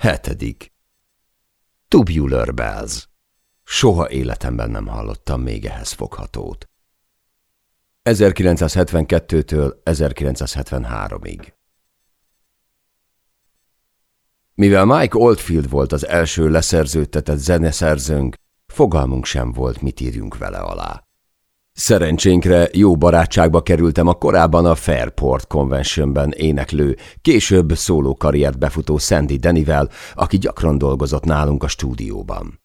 Hetedik. Tubular Bells. Soha életemben nem hallottam még ehhez foghatót. 1972-től 1973-ig. Mivel Mike Oldfield volt az első leszerződtetett zeneszerzőnk, fogalmunk sem volt, mit írjunk vele alá. Szerencsénkre jó barátságba kerültem a korábban a Fairport Conventionben éneklő, később szóló karriert befutó Sandy Denivel, aki gyakran dolgozott nálunk a stúdióban.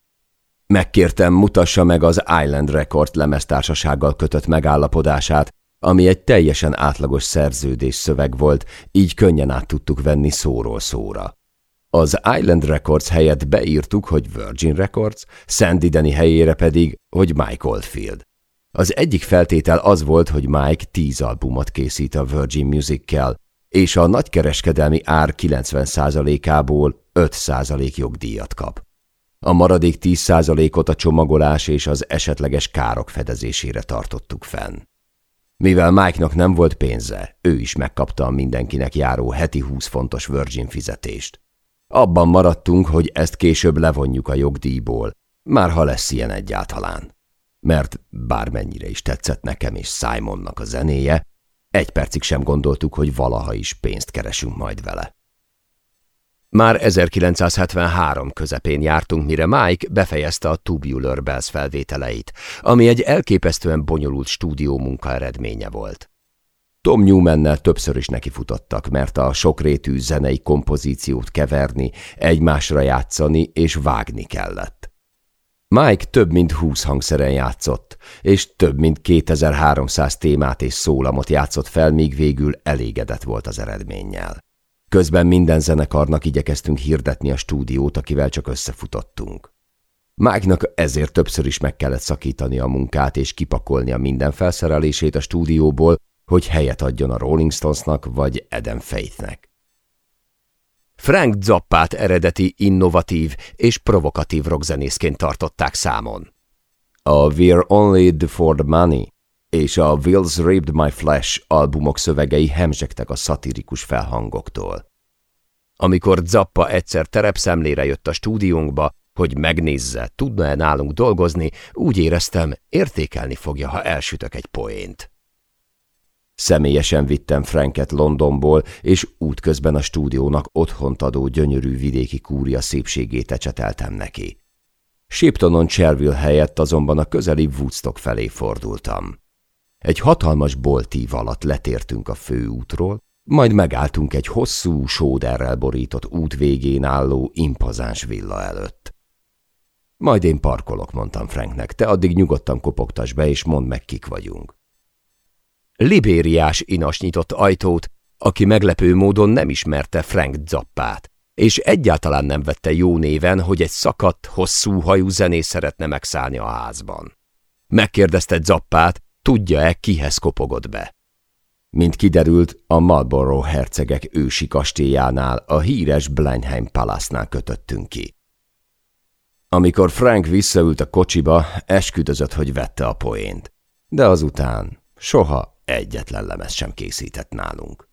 Megkértem, mutassa meg az Island Record lemeztársasággal kötött megállapodását, ami egy teljesen átlagos szerződés szöveg volt, így könnyen át tudtuk venni szóról szóra. Az Island Records helyett beírtuk, hogy Virgin Records, Sandy Denny helyére pedig, hogy Mike Oldfield. Az egyik feltétel az volt, hogy Mike tíz albumot készít a Virgin Music-kel, és a nagykereskedelmi ár 90%-ából 5% jogdíjat kap. A maradék 10%-ot a csomagolás és az esetleges károk fedezésére tartottuk fenn. Mivel Mike-nak nem volt pénze, ő is megkapta a mindenkinek járó heti 20 fontos Virgin fizetést. Abban maradtunk, hogy ezt később levonjuk a jogdíjból, már ha lesz ilyen egyáltalán. Mert bármennyire is tetszett nekem és Simonnak a zenéje, egy percig sem gondoltuk, hogy valaha is pénzt keresünk majd vele. Már 1973 közepén jártunk, mire Mike befejezte a Tubular Bells felvételeit, ami egy elképesztően bonyolult stúdió munka eredménye volt. Tom Newmannel többször is nekifutottak, mert a sokrétű zenei kompozíciót keverni, egymásra játszani és vágni kellett. Mike több mint húsz hangszeren játszott, és több mint 2300 témát és szólamot játszott fel, míg végül elégedett volt az eredménnyel. Közben minden zenekarnak igyekeztünk hirdetni a stúdiót, akivel csak összefutottunk. Mágnak ezért többször is meg kellett szakítani a munkát és kipakolni a minden felszerelését a stúdióból, hogy helyet adjon a Rolling Stonesnak vagy Adam Faithnek. Frank Zappát eredeti, innovatív és provokatív rockzenészként tartották számon. A We're Only for the Money és a Wills Raped My Flesh albumok szövegei hemzsegtek a szatirikus felhangoktól. Amikor Zappa egyszer terepszemlére jött a stúdiónkba, hogy megnézze, tudna-e nálunk dolgozni, úgy éreztem, értékelni fogja, ha elsütök egy poént. Személyesen vittem Franket Londonból, és útközben a stúdiónak otthont adó gyönyörű vidéki kúria szépségét ecseteltem neki. Shiptonon Cherville helyett azonban a közeli Woodstock felé fordultam. Egy hatalmas boltív alatt letértünk a főútról, majd megálltunk egy hosszú, sóderrel borított út végén álló impozáns villa előtt. Majd én parkolok, mondtam Franknek, te addig nyugodtan kopogtass be, és mondd meg, kik vagyunk. Libériás inas nyitott ajtót, aki meglepő módon nem ismerte Frank Zappát, és egyáltalán nem vette jó néven, hogy egy szakadt, hosszú hajú zenész szeretne megszállni a házban. Megkérdezte Zappát, tudja-e, kihez kopogott be. Mint kiderült, a Marlborough hercegek ősi kastélyánál, a híres Blenheim Palace-nál kötöttünk ki. Amikor Frank visszaült a kocsiba, esküdözött, hogy vette a poént. De azután soha egyetlen lemez sem készített nálunk.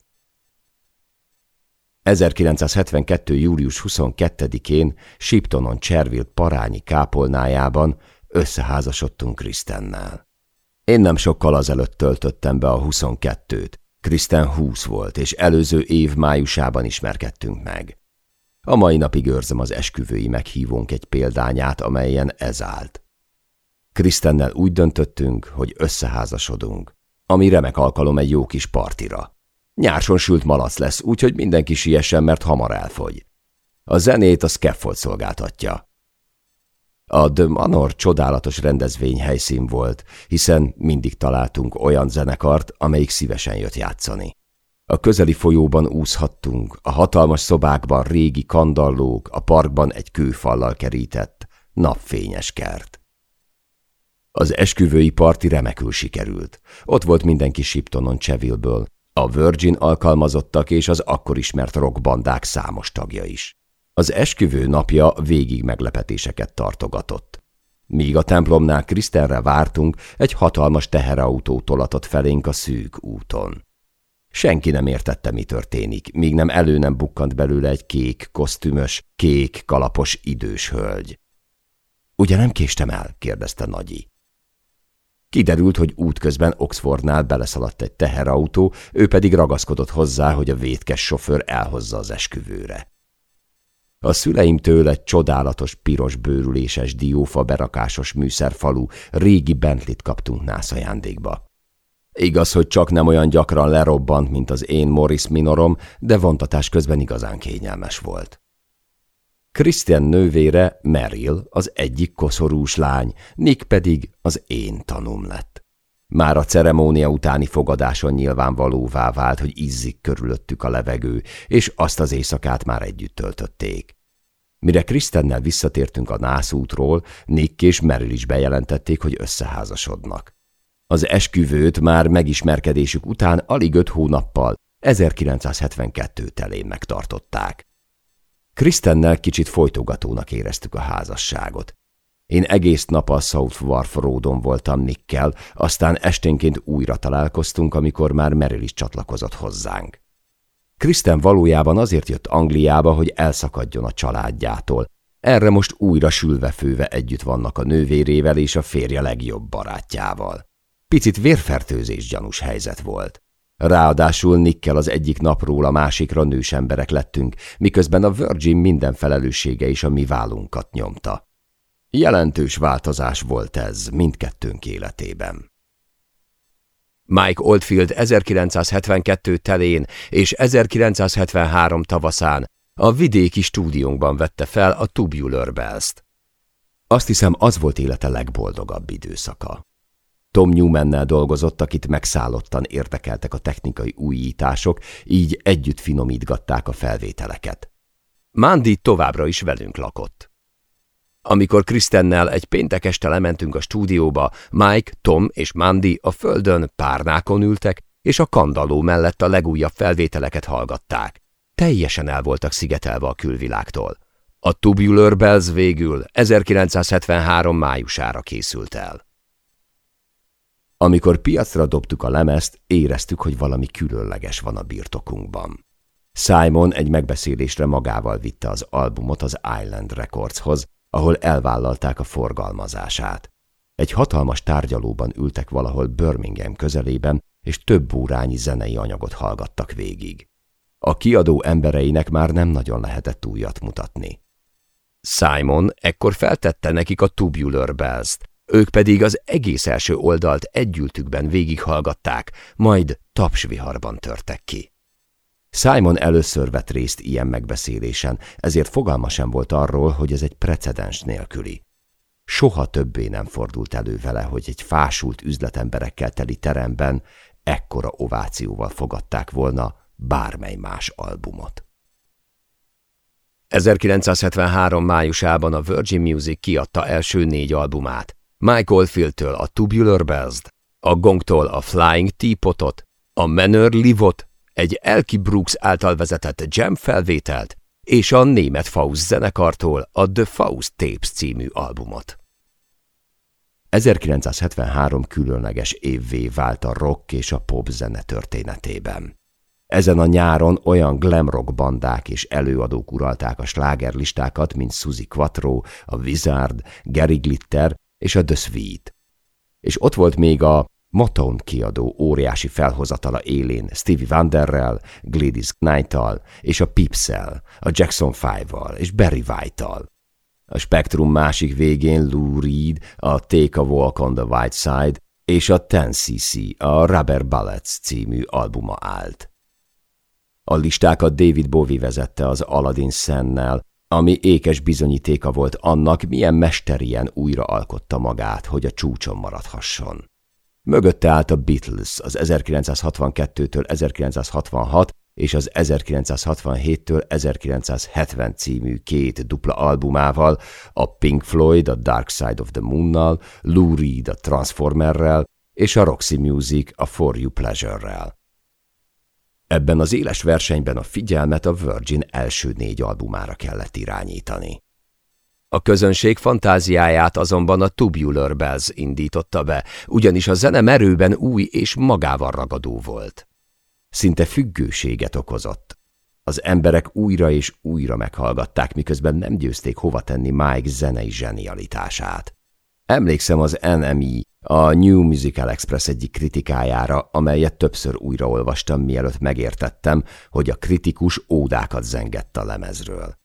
1972. július 22-én Shiptonon Cherville parányi kápolnájában összeházasodtunk Krisztennel. Én nem sokkal azelőtt töltöttem be a 22-t, Kriszten 20 volt, és előző év májusában ismerkedtünk meg. A mai napig őrzem az esküvői meghívónk egy példányát, amelyen ez állt. Krisztennel úgy döntöttünk, hogy összeházasodunk, ami remek alkalom egy jó kis partira. Nyárson sült malac lesz, úgyhogy mindenki siessen, mert hamar elfogy. A zenét a scaffold szolgáltatja. A The Manor csodálatos rendezvény helyszín volt, hiszen mindig találtunk olyan zenekart, amelyik szívesen jött játszani. A közeli folyóban úszhattunk, a hatalmas szobákban régi kandallók, a parkban egy kőfallal kerített, napfényes kert. Az esküvői parti remekül sikerült. Ott volt mindenki Shiptonon Chevilleből, a Virgin alkalmazottak és az akkor ismert rockbandák számos tagja is. Az esküvő napja végig meglepetéseket tartogatott. Míg a templomnál Krisztenre vártunk, egy hatalmas teherautó tolatott felénk a szűk úton. Senki nem értette, mi történik, míg nem elő nem bukkant belőle egy kék, kosztümös, kék, kalapos idős hölgy. Ugye nem késtem el? kérdezte Nagyi. Kiderült, hogy útközben Oxfordnál beleszaladt egy teherautó, ő pedig ragaszkodott hozzá, hogy a vétkes sofőr elhozza az esküvőre. A szüleimtől egy csodálatos, piros bőrüléses, diófa berakásos műszerfalú, régi Bentlit kaptunk nász ajándékba. Igaz, hogy csak nem olyan gyakran lerobbant, mint az én Morris minorom, de vontatás közben igazán kényelmes volt. Christian nővére Meryl az egyik koszorús lány, Nick pedig az én tanum lett. Már a ceremónia utáni fogadáson nyilvánvalóvá vált, hogy izzik körülöttük a levegő, és azt az éjszakát már együtt töltötték. Mire Krisztennel visszatértünk a nászútról, Nick és Meryl is bejelentették, hogy összeházasodnak. Az esküvőt már megismerkedésük után alig öt hónappal, 1972 telén megtartották. Krisztennel kicsit folytogatónak éreztük a házasságot. Én egész nap a South Wharf Roadon voltam Nickkel, aztán esténként újra találkoztunk, amikor már Meryl is csatlakozott hozzánk. Kristen valójában azért jött Angliába, hogy elszakadjon a családjától. Erre most újra sülve-főve együtt vannak a nővérével és a férje legjobb barátjával. Picit vérfertőzés gyanús helyzet volt. Ráadásul Nikkel az egyik napról a másikra nős emberek lettünk, miközben a Virgin minden felelőssége is a mi vállunkat nyomta. Jelentős változás volt ez mindkettőnk életében. Mike Oldfield 1972 telén és 1973 tavaszán a vidéki stúdiónkban vette fel a Tubular Bells-t. Azt hiszem, az volt élete legboldogabb időszaka. Tom Newmannel dolgozott, akit megszállottan érdekeltek a technikai újítások, így együtt finomítgatták a felvételeket. Mandy továbbra is velünk lakott. Amikor Kristennel egy péntek este lementünk a stúdióba, Mike, Tom és Mandy a földön párnákon ültek, és a kandalló mellett a legújabb felvételeket hallgatták. Teljesen el voltak szigetelve a külvilágtól. A Tubular Bells végül 1973 májusára készült el. Amikor piacra dobtuk a lemezt, éreztük, hogy valami különleges van a birtokunkban. Simon egy megbeszélésre magával vitte az albumot az Island Recordshoz, ahol elvállalták a forgalmazását. Egy hatalmas tárgyalóban ültek valahol Birmingham közelében, és több órányi zenei anyagot hallgattak végig. A kiadó embereinek már nem nagyon lehetett újat mutatni. Simon ekkor feltette nekik a Tubular Bells-t, ők pedig az egész első oldalt együltükben végighallgatták, majd tapsviharban törtek ki. Simon először vett részt ilyen megbeszélésen, ezért fogalma sem volt arról, hogy ez egy precedens nélküli. Soha többé nem fordult elő vele, hogy egy fásult üzletemberekkel teli teremben ekkora ovációval fogadták volna bármely más albumot. 1973. májusában a Virgin Music kiadta első négy albumát, Mike Oldfield-től a Tubular Bells-t, a Gongtól a Flying Teapotot, a Manor Livot, egy Elki Brooks által vezetett jam felvételt, és a német Faust zenekartól a The Faust Tapes című albumot. 1973 különleges évvé vált a rock és a pop zene történetében. Ezen a nyáron olyan glam rock bandák és előadók uralták a slágerlistákat, mint Suzy Quattro, a Wizard, Gary Glitter és a The Sweet. És ott volt még a Motown kiadó óriási felhozatala élén Stevie Wonderrel, Gladys Knight-tal és a Pipsel, a Jackson 5-val és Barry White-tal. A spektrum másik végén Lou Reed, a Take a Walk on the White Side és a 10cc, a Rubber Bullets című albuma állt. A listákat David Bowie vezette az Aladdin Sennel, ami ékes bizonyítéka volt annak, milyen mesterien újra alkotta magát, hogy a csúcson maradhasson. Mögötte állt a Beatles az 1962-től 1966 és az 1967-től 1970 című két dupla albumával, a Pink Floyd a Dark Side of the Moon-nal, Lou Reed a Transformerrel és a Roxy Music a For You Pleasure-rel. Ebben az éles versenyben a figyelmet a Virgin első négy albumára kellett irányítani. A közönség fantáziáját azonban a Tubular Bells indította be, ugyanis a zene merőben új és magával ragadó volt. szinte függőséget okozott. Az emberek újra és újra meghallgatták, miközben nem győzték hova tenni Mike zenei zsenialitását. Emlékszem az NME, a New Musical Express egyik kritikájára, amelyet többször újraolvastam, mielőtt megértettem, hogy a kritikus ódákat zengett a lemezről.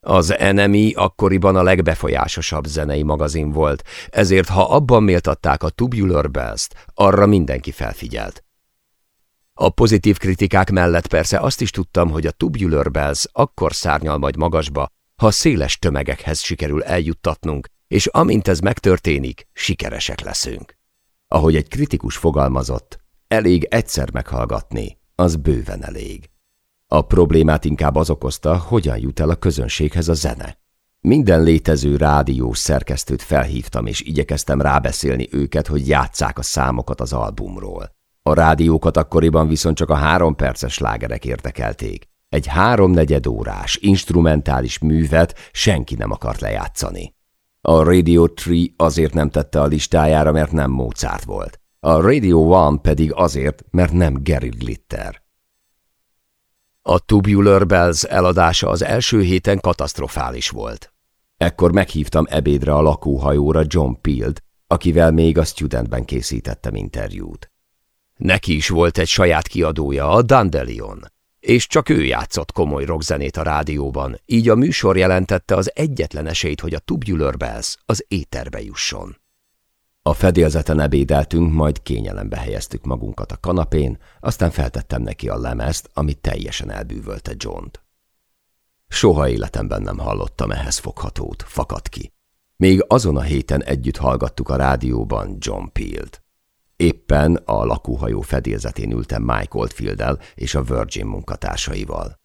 Az NME akkoriban a legbefolyásosabb zenei magazin volt, ezért ha abban méltatták a Tubular Bells-t, arra mindenki felfigyelt. A pozitív kritikák mellett persze azt is tudtam, hogy a Tubular Bells akkor szárnyal majd magasba, ha széles tömegekhez sikerül eljuttatnunk, és amint ez megtörténik, sikeresek leszünk. Ahogy egy kritikus fogalmazott, elég egyszer meghallgatni, az bőven elég. A problémát inkább az okozta, hogyan jut el a közönséghez a zene. Minden létező rádiós szerkesztőt felhívtam, és igyekeztem rábeszélni őket, hogy játsszák a számokat az albumról. A rádiókat akkoriban viszont csak a három perces lágerek érdekelték. Egy háromnegyed órás, instrumentális művet senki nem akart lejátszani. A Radio 3 azért nem tette a listájára, mert nem Mozart volt. A Radio 1 pedig azért, mert nem Gary Glitter. A Tubular Bells eladása az első héten katasztrofális volt. Ekkor meghívtam ebédre a lakóhajóra John Peelt, akivel még a Studentben készítettem interjút. Neki is volt egy saját kiadója, a Dandelion, és csak ő játszott komoly rockzenét a rádióban, így a műsor jelentette az egyetlen esélyt, hogy a Tubular Bells az éterbe jusson. A fedélzeten ebédeltünk, majd kényelembe helyeztük magunkat a kanapén, aztán feltettem neki a lemezt, ami teljesen elbűvölte John-t. Soha életemben nem hallottam ehhez foghatót, fakadt ki. Még azon a héten együtt hallgattuk a rádióban John Peel-t. Éppen a lakóhajó fedélzetén ültem Mike oldfield és a Virgin munkatársaival.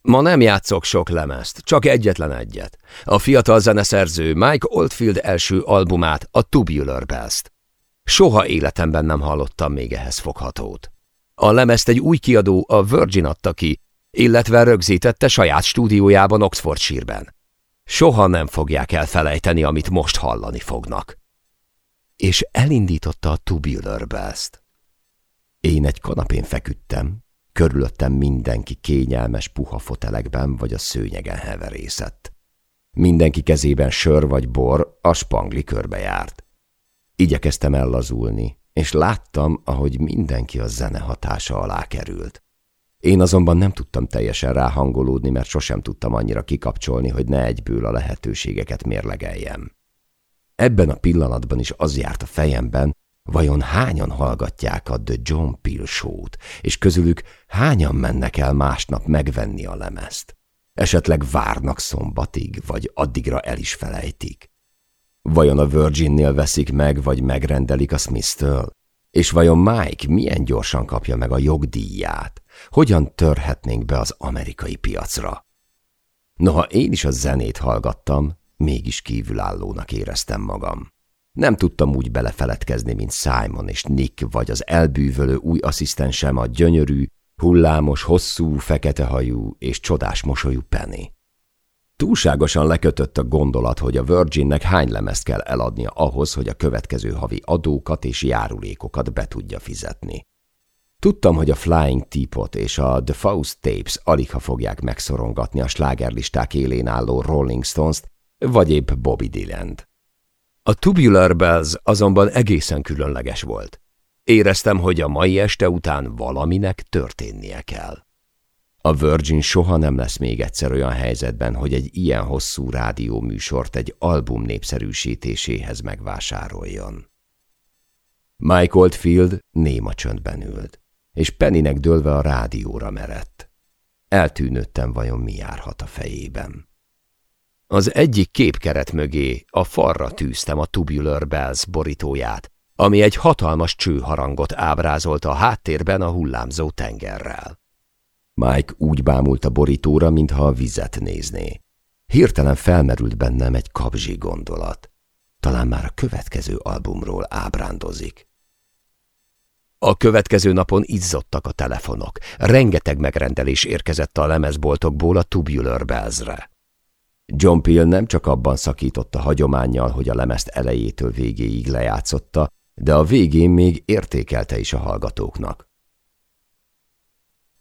Ma nem játszok sok lemezt, csak egyetlen egyet. A fiatal zeneszerző Mike Oldfield első albumát, a Tubular Bells-t. Soha életemben nem hallottam még ehhez foghatót. A lemezt egy új kiadó, a Virgin adta ki, illetve rögzítette saját stúdiójában Oxfordshire-ben. Soha nem fogják elfelejteni, amit most hallani fognak és elindította a Tubular Bells-t. Én egy kanapén feküdtem, körülöttem mindenki kényelmes puha fotelekben vagy a szőnyegen heverészett. Mindenki kezében sör vagy bor, a spangli körbe járt. Igyekeztem ellazulni, és láttam, ahogy mindenki a zene hatása alá került. Én azonban nem tudtam teljesen ráhangolódni, mert sosem tudtam annyira kikapcsolni, hogy ne egyből a lehetőségeket mérlegeljem. Ebben a pillanatban is az járt a fejemben, vajon hányan hallgatják a The John Peel Show-t, és közülük hányan mennek el másnap megvenni a lemezt? Esetleg várnak szombatig, vagy addigra el is felejtik? Vajon a Virginnél veszik meg, vagy megrendelik a Smith-től? És vajon Mike milyen gyorsan kapja meg a jogdíját? Hogyan törhetnénk be az amerikai piacra? Noha én is a zenét hallgattam, mégis kívülállónak éreztem magam. Nem tudtam úgy belefeledkezni, mint Simon és Nick, vagy az elbűvölő új asszisztensem a gyönyörű, hullámos, hosszú, fekete hajú és csodás mosolyú Penny. Túlságosan lekötött a gondolat, hogy a Virginnek hány lemezt kell eladnia ahhoz, hogy a következő havi adókat és járulékokat be tudja fizetni. Tudtam, hogy a Flying Teapot és a The Faust Tapes alig ha fogják megszorongatni a slágerlisták élén álló Rolling Stones-t, vagy épp Bobby dylan -t. A Tubular Bells azonban egészen különleges volt. Éreztem, hogy a mai este után valaminek történnie kell. A Virgin soha nem lesz még egyszer olyan helyzetben, hogy egy ilyen hosszú rádióműsort egy album népszerűsítéséhez megvásároljon. Mike Oldfield néma csöndben ült, és Pennynek dőlve a rádióra merett. Eltűnődtem vajon mi járhat a fejében. Az egyik képkeret mögé a farra tűztem a Tubular Bells borítóját, ami egy hatalmas csőharangot ábrázolta a háttérben a hullámzó tengerrel. Mike úgy bámult a borítóra, mintha a vizet nézné. Hirtelen felmerült bennem egy kabzsi gondolat. Talán már a következő albumról ábrándozik. A következő napon izzottak a telefonok. Rengeteg megrendelés érkezett a lemezboltokból a Tubular Bells-re. John Peel nem csak abban szakította hagyományjal, hogy a lemezt elejétől végéig lejátszotta, de a végén még értékelte is a hallgatóknak.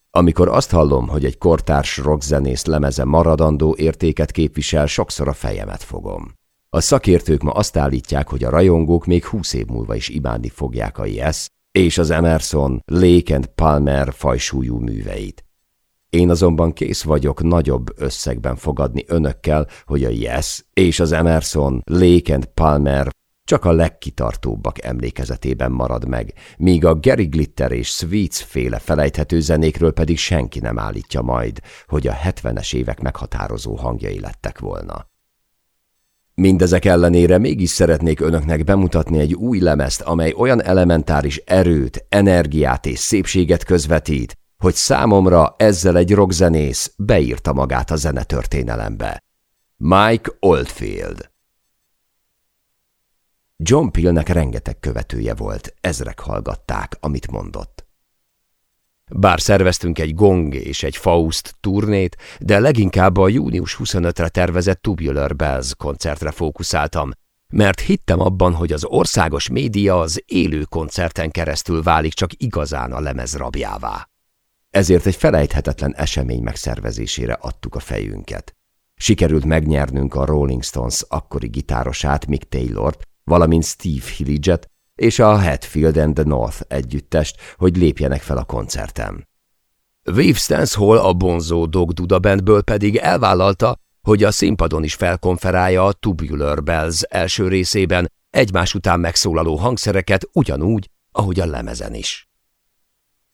Amikor azt hallom, hogy egy kortárs rockzenész lemeze maradandó értéket képvisel, sokszor a fejemet fogom. A szakértők ma azt állítják, hogy a rajongók még húsz év múlva is imádni fogják a Yes és az Emerson, Lake and Palmer fajsúlyú műveit. Én azonban kész vagyok nagyobb összegben fogadni önökkel, hogy a Yes és az Emerson, Lake and Palmer csak a legkitartóbbak emlékezetében marad meg, míg a Gary Glitter és Sweets féle felejthető zenékről pedig senki nem állítja majd, hogy a 70-es évek meghatározó hangjai lettek volna. Mindezek ellenére mégis szeretnék önöknek bemutatni egy új lemezt, amely olyan elementáris erőt, energiát és szépséget közvetít, hogy számomra ezzel egy rockzenész beírta magát a zenetörténelembe. Mike Oldfield John Pillnek rengeteg követője volt, ezrek hallgatták, amit mondott. Bár szerveztünk egy Gong és egy Faust turnét, de leginkább a június 25-re tervezett Tubular Bells koncertre fókuszáltam, mert hittem abban, hogy az országos média az élő koncerten keresztül válik csak igazán a lemez rabjává. Ezért egy felejthetetlen esemény megszervezésére adtuk a fejünket. Sikerült megnyernünk a Rolling Stones akkori gitárosát, Mick Taylort, valamint Steve Hilliget és a Hatfield and the North együttest, hogy lépjenek fel a koncertem. Wave Stance Hall a Bonzo Dog Duda Bandből pedig elvállalta, hogy a színpadon is felkonferálja a Tubular Bells első részében egymás után megszólaló hangszereket ugyanúgy, ahogy a lemezen is.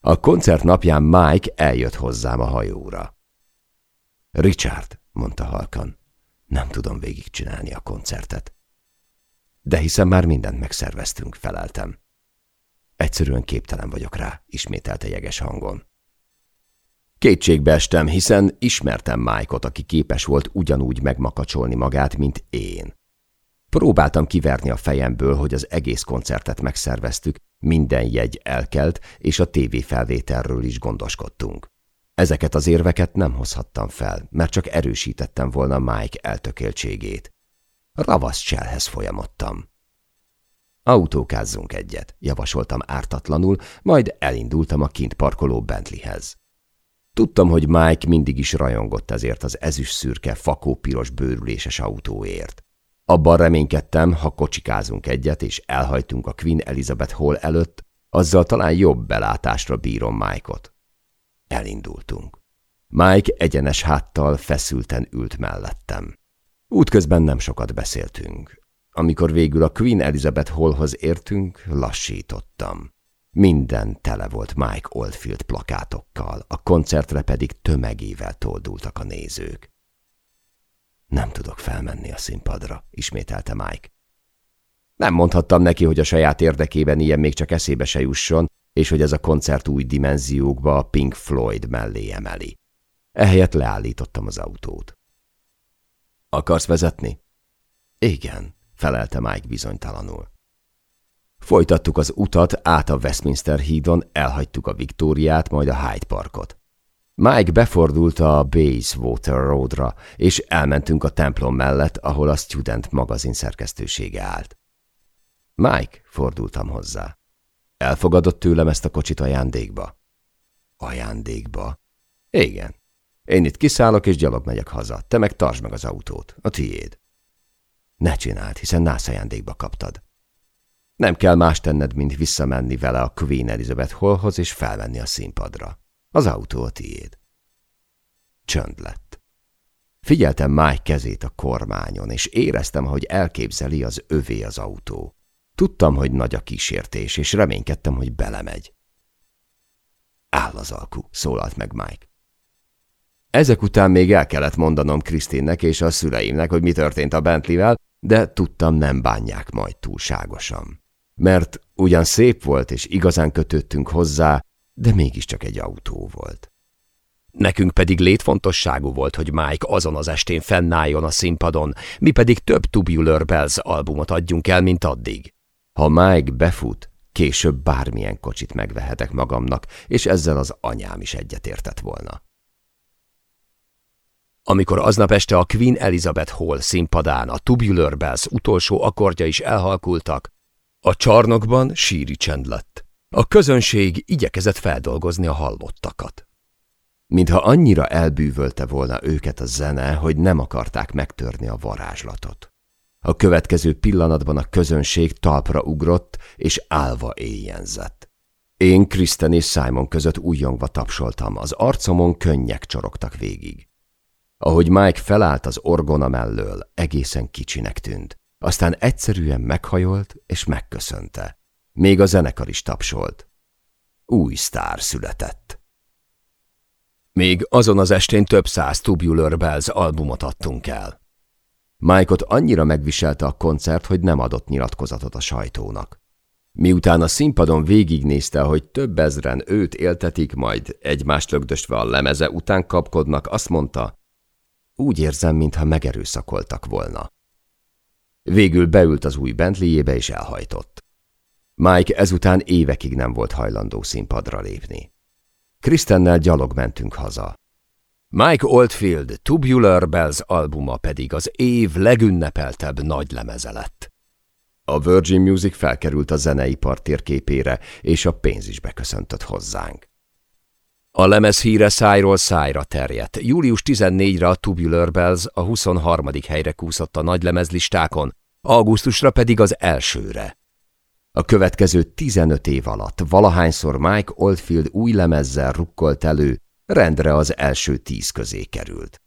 A koncert napján Mike eljött hozzám a hajóra. Richard, mondta halkan, nem tudom végigcsinálni a koncertet. De hiszen már mindent megszerveztünk, feleltem. Egyszerűen képtelen vagyok rá, ismételte jeges hangon. Kétségbe estem, hiszen ismertem Mike-ot, aki képes volt ugyanúgy megmakacsolni magát, mint én. Próbáltam kiverni a fejemből, hogy az egész koncertet megszerveztük, minden jegy elkelt, és a tévéfelvételről is gondoskodtunk. Ezeket az érveket nem hozhattam fel, mert csak erősítettem volna Mike eltökéltségét. Ravasz cselhez folyamodtam. Autókázzunk egyet, javasoltam ártatlanul, majd elindultam a kint parkoló Bentleyhez. Tudtam, hogy Mike mindig is rajongott ezért az ezüst szürke, fakó-piros bőrüléses autóért. Abban reménykedtem, ha kocsikázunk egyet, és elhajtunk a Queen Elizabeth Hall előtt, azzal talán jobb belátásra bírom Mike-ot. Elindultunk. Mike egyenes háttal feszülten ült mellettem. Útközben nem sokat beszéltünk. Amikor végül a Queen Elizabeth Hallhoz értünk, lassítottam. Minden tele volt Mike Oldfield plakátokkal, a koncertre pedig tömegével toldultak a nézők. Nem tudok felmenni a színpadra, ismételte Mike. Nem mondhattam neki, hogy a saját érdekében ilyen még csak eszébe se jusson, és hogy ez a koncert új dimenziókba a Pink Floyd mellé emeli. Ehelyett leállítottam az autót. Akarsz vezetni? Igen, felelte Mike bizonytalanul. Folytattuk az utat át a Westminster hídon, elhagytuk a Viktóriát, majd a Hyde Parkot. Mike befordult a Bayswater Roadra, és elmentünk a templom mellett, ahol a Student magazin szerkesztősége állt. Mike, fordultam hozzá. Elfogadott tőlem ezt a kocsit ajándékba? Ajándékba? Igen. Én itt kiszállok és gyalog megyek haza, te meg tartsd meg az autót, a tiéd. Ne csináld, hiszen nász ajándékba kaptad. Nem kell más tenned, mint visszamenni vele a Queen Elizabeth Hallhoz és felvenni a színpadra. Az autó a tiéd. Csönd lett. Figyeltem Mike kezét a kormányon, és éreztem, hogy elképzeli az övé az autó. Tudtam, hogy nagy a kísértés, és reménykedtem, hogy belemegy. Áll az alku, szólalt meg Mike. Ezek után még el kellett mondanom Krisztinnek és a szüleimnek, hogy mi történt a Bentleyvel, de tudtam, nem bánják majd túlságosan. Mert ugyan szép volt, és igazán kötöttünk hozzá, de mégiscsak egy autó volt. Nekünk pedig létfontosságú volt, hogy Mike azon az estén fennálljon a színpadon, mi pedig több Tubular Bells albumot adjunk el, mint addig. Ha Mike befut, később bármilyen kocsit megvehetek magamnak, és ezzel az anyám is egyetértett volna. Amikor aznap este a Queen Elizabeth Hall színpadán a Tubular Bells utolsó akkordja is elhalkultak, a csarnokban síri csend lett. A közönség igyekezett feldolgozni a hallottakat. Mintha annyira elbűvölte volna őket a zene, hogy nem akarták megtörni a varázslatot. A következő pillanatban a közönség talpra ugrott, és állva éjjenzett. Én Kristen és Simon között újjongva tapsoltam, az arcomon könnyek csorogtak végig. Ahogy Mike felállt az orgona mellől, egészen kicsinek tűnt. Aztán egyszerűen meghajolt és megköszönte. Még a zenekar is tapsolt. Új sztár született. Még azon az estén több száz Tubular Bells albumot adtunk el. Mike-ot annyira megviselte a koncert, hogy nem adott nyilatkozatot a sajtónak. Miután a színpadon végignézte, hogy több ezren őt éltetik, majd egymást lögdösve a lemeze után kapkodnak, azt mondta, úgy érzem, mintha megerőszakoltak volna. Végül beült az új Bentleyjébe és elhajtott. Mike ezután évekig nem volt hajlandó színpadra lépni. Kristennel gyalog mentünk haza. Mike Oldfield Tubular Bells albuma pedig az év legünnepeltebb nagy lemeze lett. A Virgin Music felkerült a zeneipar térképére, és a pénz is beköszöntött hozzánk. A lemez híre szájról szájra terjedt. Július 14-re a Tubular Bells a 23. helyre kúszott a nagy lemezlistákon, augusztusra pedig az elsőre. A következő 15 év alatt valahányszor Mike Oldfield új lemezzel rukkolt elő, rendre az első tíz közé került.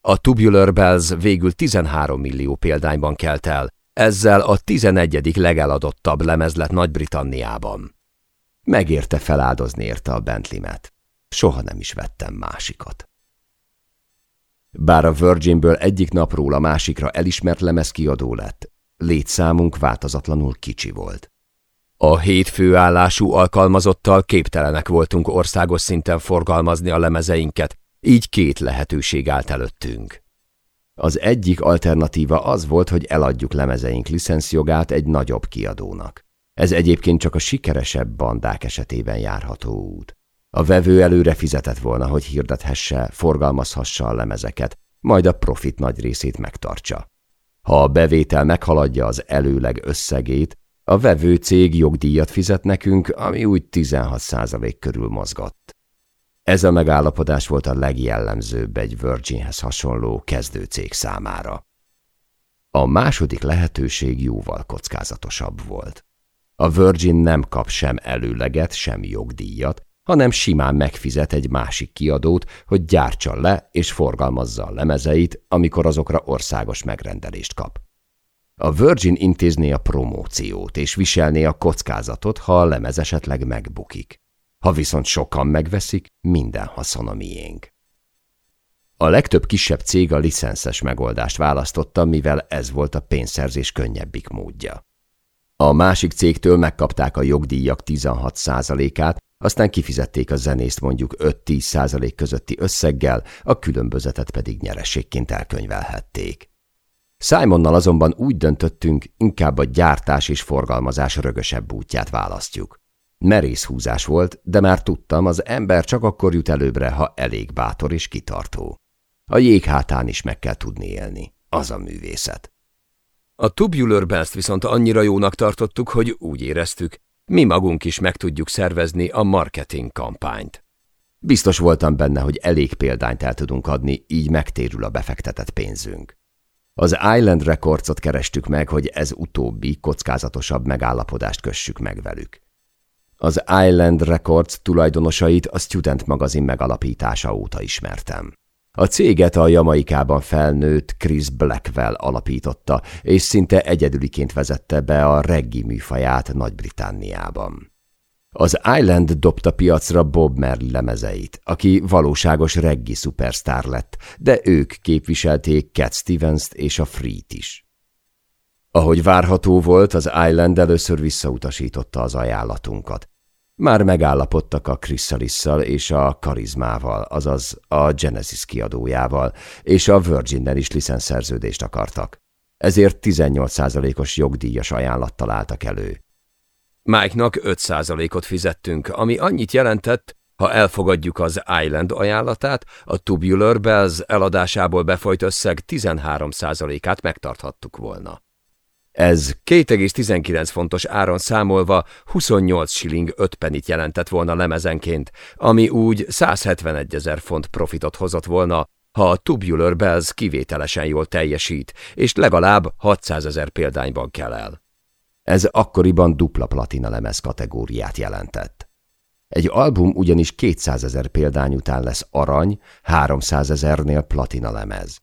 A Tubular Bells végül 13 millió példányban kelt el, ezzel a 11. legeladottabb lemez lett Nagy-Britanniában. Megérte feláldozni érte a Bentley-met. Soha nem is vettem másikat. Bár a Virginből egyik napról a másikra elismert lemezkiadó lett, létszámunk változatlanul kicsi volt. A hét főállású alkalmazottal képtelenek voltunk országos szinten forgalmazni a lemezeinket, így két lehetőség állt előttünk. Az egyik alternatíva az volt, hogy eladjuk lemezeink licenszjogát egy nagyobb kiadónak. Ez egyébként csak a sikeresebb bandák esetében járható út. A vevő előre fizetett volna, hogy hirdethesse, forgalmazhassa a lemezeket, majd a profit nagy részét megtartsa. Ha a bevétel meghaladja az előleg összegét, a vevő cég jogdíjat fizet nekünk, ami úgy 16% körül mozgott. Ez a megállapodás volt a legjellemzőbb egy Virginhez hasonló kezdőcég számára. A második lehetőség jóval kockázatosabb volt. A Virgin nem kap sem előleget, sem jogdíjat, hanem simán megfizet egy másik kiadót, hogy gyártsa le és forgalmazza a lemezeit, amikor azokra országos megrendelést kap. A Virgin intézné a promóciót és viselné a kockázatot, ha a lemez esetleg megbukik. Ha viszont sokan megveszik, minden haszon a miénk. A legtöbb kisebb cég a licenszes megoldást választotta, mivel ez volt a pénzszerzés könnyebbik módja. A másik cégtől megkapták a jogdíjak 16%-át, aztán kifizették a zenészt mondjuk 5-10 százalék közötti összeggel, a különbözetet pedig nyerességként elkönyvelhették. Simonnal azonban úgy döntöttünk, inkább a gyártás és forgalmazás rögösebb útját választjuk. Merész húzás volt, de már tudtam, az ember csak akkor jut előbbre, ha elég bátor és kitartó. A jég hátán is meg kell tudni élni. Az a művészet. A Tubular Bells viszont annyira jónak tartottuk, hogy úgy éreztük, mi magunk is meg tudjuk szervezni a marketing kampányt. Biztos voltam benne, hogy elég példányt el tudunk adni, így megtérül a befektetett pénzünk. Az Island Recordsot kerestük meg, hogy ez utóbbi, kockázatosabb megállapodást kössük meg velük. Az Island Records tulajdonosait a Student magazin megalapítása óta ismertem. A céget a Jamaikában felnőtt Chris Blackwell alapította, és szinte egyedüliként vezette be a reggi műfaját Nagy-Britániában. Az Island dobta piacra Bob Merle lemezeit, aki valóságos reggi szupersztár lett, de ők képviselték Cat Stevens-t és a Freet is. Ahogy várható volt, az Island először visszautasította az ajánlatunkat. Már megállapodtak a Chrysalisszal és a Karizmával, azaz a Genesis kiadójával, és a Virginnel is licenszerződést akartak. Ezért 18%-os jogdíjas ajánlattal álltak elő. Mike-nak 5%-ot fizettünk, ami annyit jelentett, ha elfogadjuk az Island ajánlatát, a Tubular Bells eladásából befolyt összeg 13%-át megtarthattuk volna. Ez 2,19 fontos áron számolva 28 shilling 5 penit jelentett volna lemezenként, ami úgy 171 ezer font profitot hozott volna, ha a Tubular Bells kivételesen jól teljesít, és legalább 600 ezer példányban kell el. Ez akkoriban dupla platina lemez kategóriát jelentett. Egy album ugyanis 200 ezer példány után lesz arany, 300 ezernél platina lemez.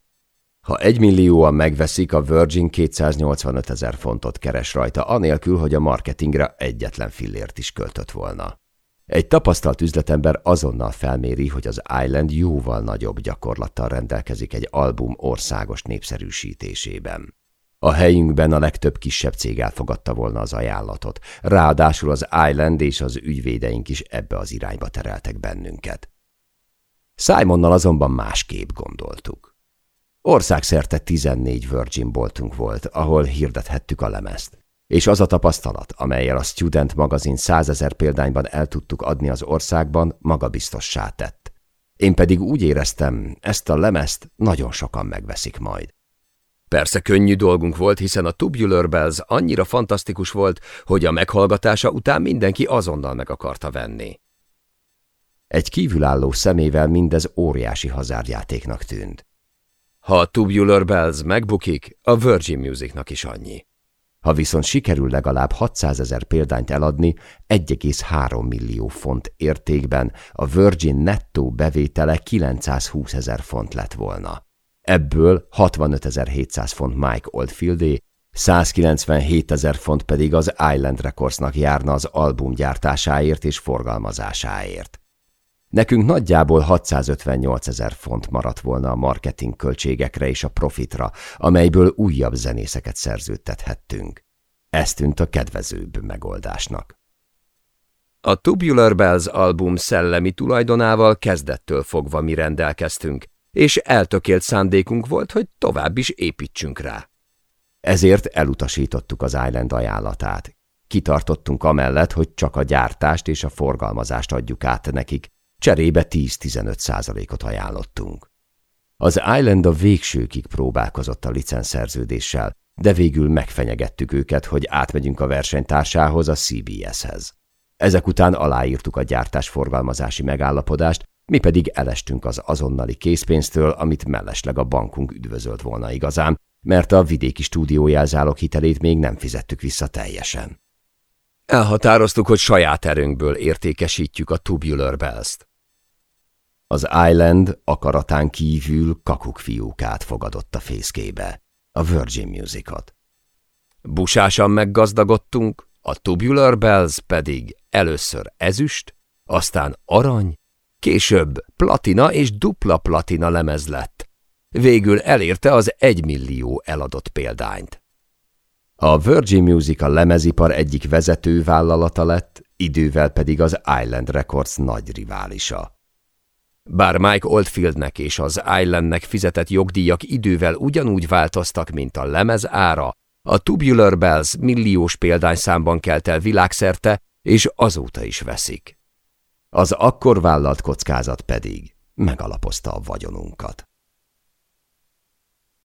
Ha egymillióan megveszik, a Virgin 285 ezer fontot keres rajta, anélkül, hogy a marketingre egyetlen fillért is költött volna. Egy tapasztalt üzletember azonnal felméri, hogy az Island jóval nagyobb gyakorlattal rendelkezik egy album országos népszerűsítésében. A helyünkben a legtöbb kisebb cég elfogadta volna az ajánlatot, ráadásul az Island és az ügyvédeink is ebbe az irányba tereltek bennünket. Simonnal azonban másképp gondoltuk. Országszerte 14 Virgin boltunk volt, ahol hirdethettük a lemezt. És az a tapasztalat, amelyel a Student magazin százezer példányban el tudtuk adni az országban, magabiztossá tett. Én pedig úgy éreztem, ezt a lemezt nagyon sokan megveszik majd. Persze könnyű dolgunk volt, hiszen a Tubular Bells annyira fantasztikus volt, hogy a meghallgatása után mindenki azonnal meg akarta venni. Egy kívülálló szemével mindez óriási hazárjátéknak tűnt. Ha a Tubular Bells megbukik, a Virgin Musicnak is annyi. Ha viszont sikerül legalább 600 ezer példányt eladni, 1,3 millió font értékben a Virgin nettó bevétele 920 ezer font lett volna. Ebből 65.700 font Mike Oldfieldé, 197 ezer font pedig az Island Recordsnak járna az album gyártásáért és forgalmazásáért. Nekünk nagyjából 658 ezer font maradt volna a marketing költségekre és a profitra, amelyből újabb zenészeket szerződtethettünk. Ez tűnt a kedvezőbb megoldásnak. A Tubular Bells album szellemi tulajdonával kezdettől fogva mi rendelkeztünk, és eltökélt szándékunk volt, hogy tovább is építsünk rá. Ezért elutasítottuk az Island ajánlatát. Kitartottunk amellett, hogy csak a gyártást és a forgalmazást adjuk át nekik, cserébe 10-15 százalékot ajánlottunk. Az Island a végsőkig próbálkozott a licenszerződéssel, de végül megfenyegettük őket, hogy átmegyünk a versenytársához, a CBS-hez. Ezek után aláírtuk a gyártás-forgalmazási megállapodást, mi pedig elestünk az azonnali készpénztől, amit mellesleg a bankunk üdvözölt volna igazán, mert a vidéki stúdiójelzálok hitelét még nem fizettük vissza teljesen. Elhatároztuk, hogy saját erőnkből értékesítjük a Tubular Bells-t. Az Island akaratán kívül kakuk fiúkát fogadott a fészkébe, a Virgin Musicot. Busásan meggazdagodtunk, a Tubular Bells pedig először ezüst, aztán arany, Később platina és dupla platina lemez lett. Végül elérte az egymillió eladott példányt. A Virgin Music a lemezipar egyik vezető vállalata lett, idővel pedig az Island Records nagy riválisa. Bár Mike Oldfieldnek és az Islandnek fizetett jogdíjak idővel ugyanúgy változtak, mint a lemez ára, a Tubular Bells milliós példányszámban kelt el világszerte, és azóta is veszik. Az akkor vállalt kockázat pedig megalapozta a vagyonunkat.